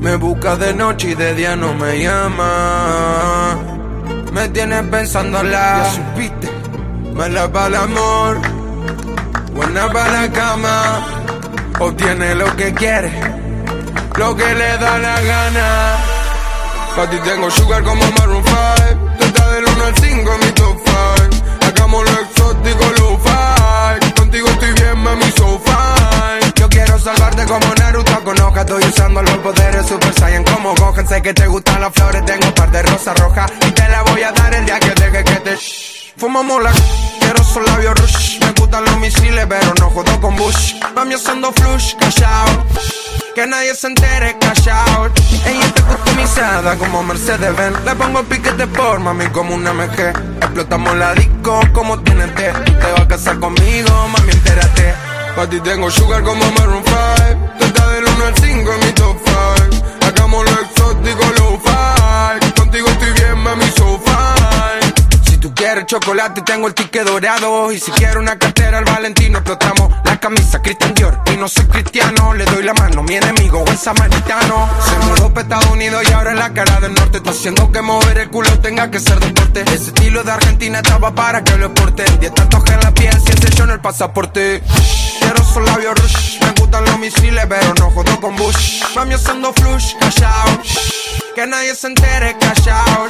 Me busca de noche y de día no me llama. Me tienes pensándola. Ya supiste. Mala para el amor. Buena para la cama. Obtiene lo que quiere. Lo que le da la gana. Pa' ti tengo sugar como Maroon 5. Tú estás del 1 al 5 en mi top 5. Hagamos salvarte como Naruto con hoja. Estoy usando los poderes Super Saiyan como Gohan. Sé que te gustan las flores, tengo un par de rosas rojas. Y te la voy a dar el día que deje que te shh. Fumamos la quiero son labios rush. Me gustan los misiles, pero no jodo con Bush. Mami haciendo flush, callao. Que nadie se entere, callao. Ella está customizada como Mercedes Benz. Le pongo piquete por mami como una MG. Explotamos la disco como TNT. Te vas a casar conmigo, mami, entérate. Pa' ti tengo sugar como Maroon 5. Tú estás del 1 al 5 en mi top 5. Hagamos lo exótico, lo fight. Contigo estoy bien, mami, so fine. Si tú quieres chocolate, tengo el ticket dorado. Y si quieres una cartera, al Valentino explotamos la camisa Christian Dior. Y no soy cristiano, le doy la mano. Mi enemigo es samaritano. Se mudó para Estados Unidos y ahora en la cara del norte. Está haciendo que mover el culo tenga que ser deporte. Ese estilo de Argentina estaba para que lo exporte. Dieta toja en la piel, si ese yo en el pasaporte. Son labios rush. Me gustan los misiles, pero no jodo con Bush. Mami haciendo flush, callao. Que nadie se entere, callao.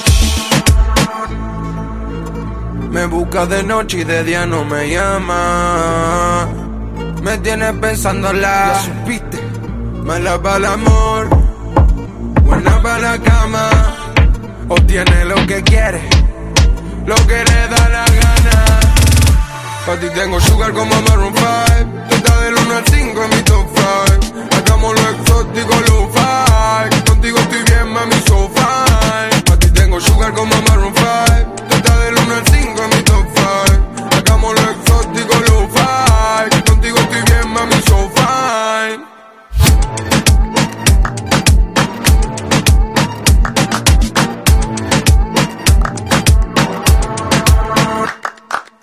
Me busca de noche y de día no me llama. Me tienes pensándola. Ya supiste. Mala para el amor. Buena para la cama. Obtiene lo que quiere. Lo que le da la gana. Pa' ti tengo sugar como Maroon 5.